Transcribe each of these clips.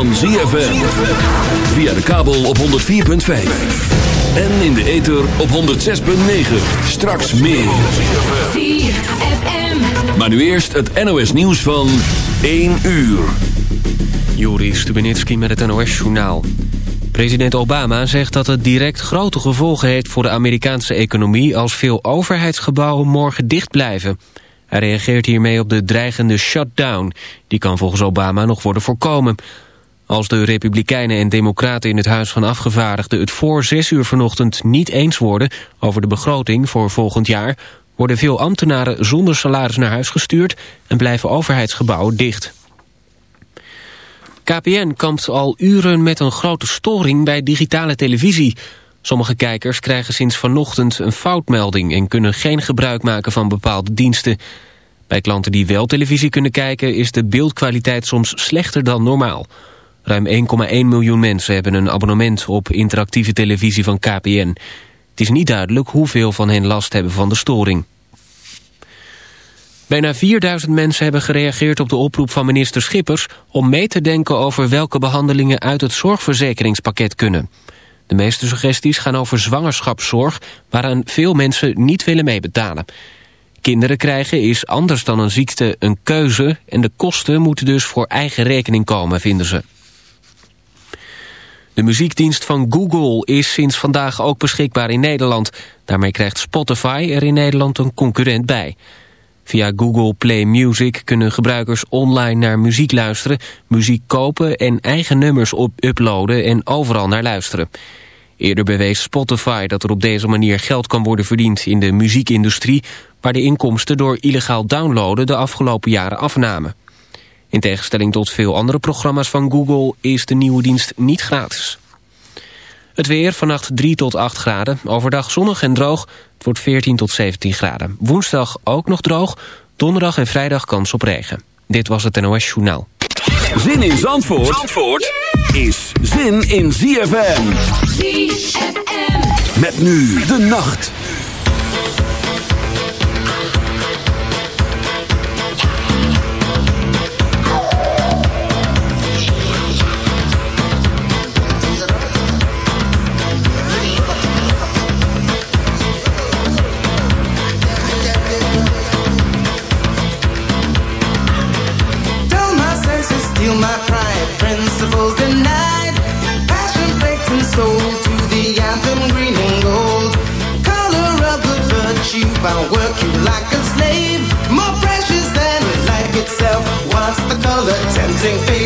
van ZFM. Via de kabel op 104.5. En in de ether op 106.9. Straks meer. Maar nu eerst het NOS nieuws van 1 uur. Juri Stubenitski met het NOS-journaal. President Obama zegt dat het direct grote gevolgen heeft voor de Amerikaanse economie... als veel overheidsgebouwen morgen dicht blijven. Hij reageert hiermee op de dreigende shutdown. Die kan volgens Obama nog worden voorkomen. Als de Republikeinen en Democraten in het Huis van Afgevaardigden... het voor zes uur vanochtend niet eens worden over de begroting voor volgend jaar... worden veel ambtenaren zonder salaris naar huis gestuurd... en blijven overheidsgebouwen dicht. KPN kampt al uren met een grote storing bij digitale televisie. Sommige kijkers krijgen sinds vanochtend een foutmelding... en kunnen geen gebruik maken van bepaalde diensten. Bij klanten die wel televisie kunnen kijken... is de beeldkwaliteit soms slechter dan normaal. Ruim 1,1 miljoen mensen hebben een abonnement op interactieve televisie van KPN. Het is niet duidelijk hoeveel van hen last hebben van de storing. Bijna 4000 mensen hebben gereageerd op de oproep van minister Schippers... om mee te denken over welke behandelingen uit het zorgverzekeringspakket kunnen. De meeste suggesties gaan over zwangerschapszorg... waaraan veel mensen niet willen meebetalen. Kinderen krijgen is anders dan een ziekte een keuze... en de kosten moeten dus voor eigen rekening komen, vinden ze. De muziekdienst van Google is sinds vandaag ook beschikbaar in Nederland. Daarmee krijgt Spotify er in Nederland een concurrent bij... Via Google Play Music kunnen gebruikers online naar muziek luisteren, muziek kopen en eigen nummers op uploaden en overal naar luisteren. Eerder bewees Spotify dat er op deze manier geld kan worden verdiend in de muziekindustrie, waar de inkomsten door illegaal downloaden de afgelopen jaren afnamen. In tegenstelling tot veel andere programma's van Google is de nieuwe dienst niet gratis. Het weer vannacht 3 tot 8 graden. Overdag zonnig en droog. Het wordt 14 tot 17 graden. Woensdag ook nog droog. Donderdag en vrijdag kans op regen. Dit was het NOS Journaal. Zin in Zandvoort, Zandvoort is zin in ZFM. ZFM. Met nu de nacht. Kensington.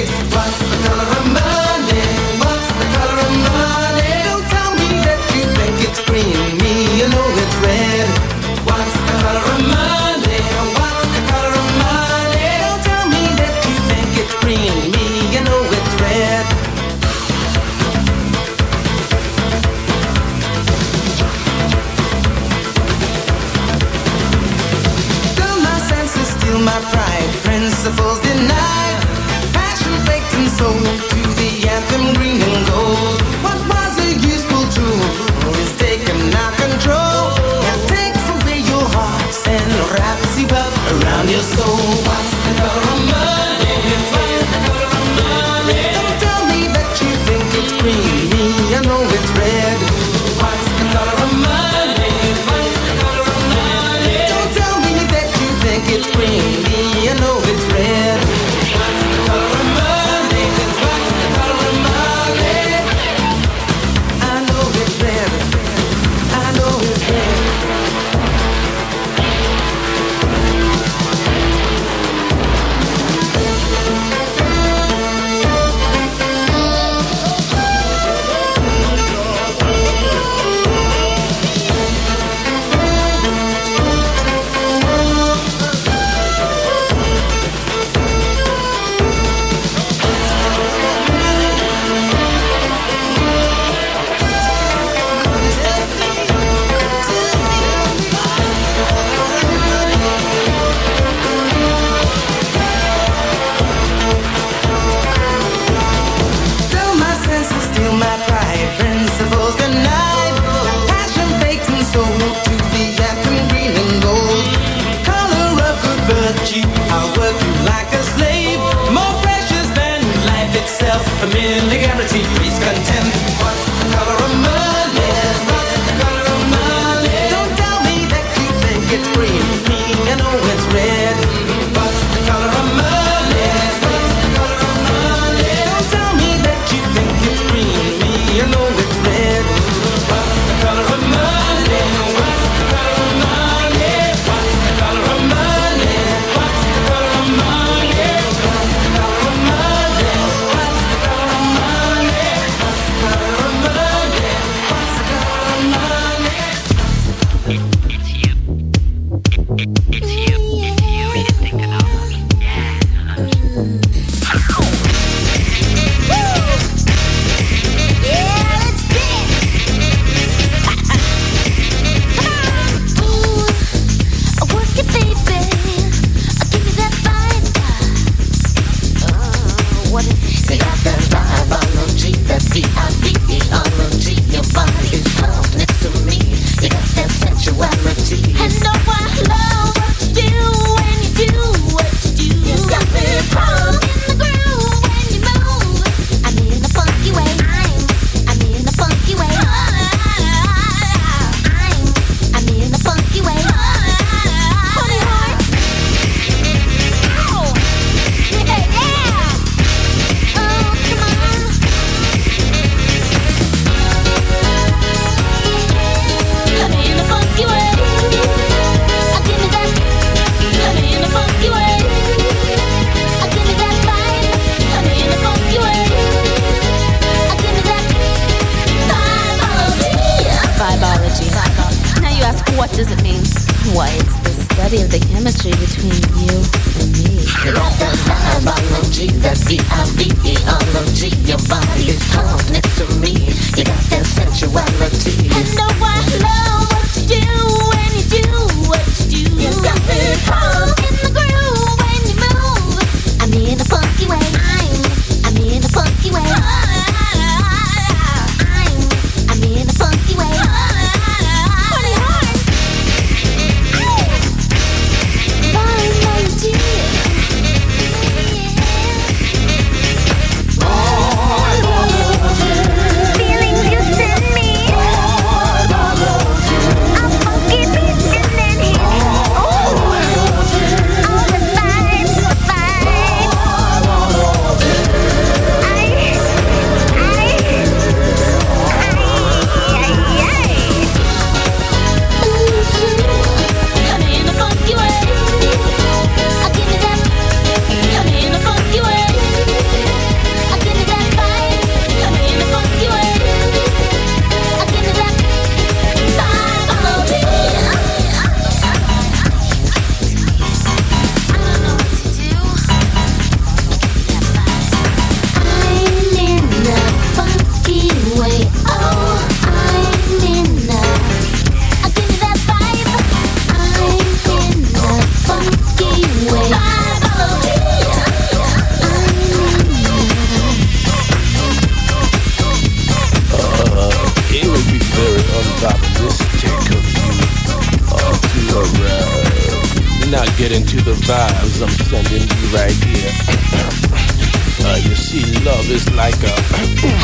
I'm sending you right here. Uh, you see, love is like a.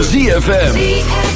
ZFM.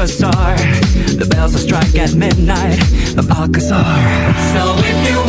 superstar. The bells will strike at midnight The Alcazar. So if you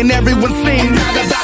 and everyone sings.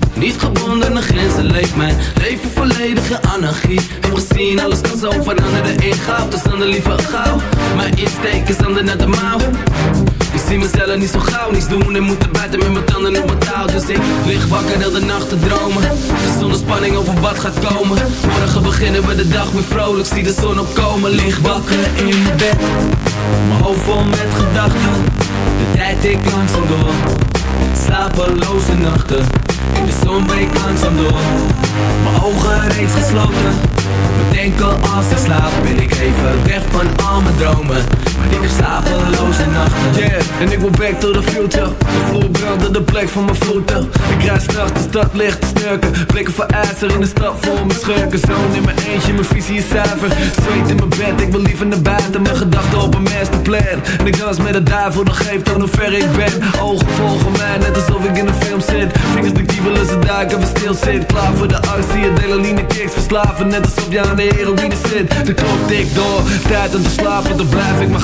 Niet gebonden aan grenzen leeft mijn leven volledig in anarchie. Heb gezien, alles kan zo veranderen. In goud Dus dan de liever gauw. Mijn insteek is dan naar de mouw. Ik zie mezelf niet zo gauw. Niets doen En moet er buiten met mijn tanden op mijn touw Dus ik lig wakker heel de nacht te dromen. Zonder spanning over wat gaat komen. Morgen beginnen we de dag weer vrolijk. Zie de zon opkomen. Lig wakker in bed. Mijn hoofd vol met gedachten. De tijd ik langzaam door. Slapeloze nachten de zon breekt langzaam door. Mijn ogen reeds gesloten. Bedenken als ik slaap Ben ik even weg van al mijn dromen ik heb slapeloze nachten. Yeah, en ik wil back to the future. De vloer brandde de plek van mijn voeten. Ik rijd s'nachts de stad licht te snurken. Blikken voor ijzer in de stad voor mijn schurken. Zoon in mijn eentje, mijn visie is zuiver. Zweet in mijn bed, ik wil liever naar buiten. Mijn gedachten op een masterplan. En ik dans met de duivel, dat geeft aan hoe ver ik ben. Ogen volgen mij, net alsof ik in een film zit. Vingers de kiebelen, ze duiken, we stil zit. Klaar voor de arts, zie je delaline kicks. Verslaven, net alsof je aan de heroïne zit. De klok tikt door, tijd om te slapen Dan blijf ik maar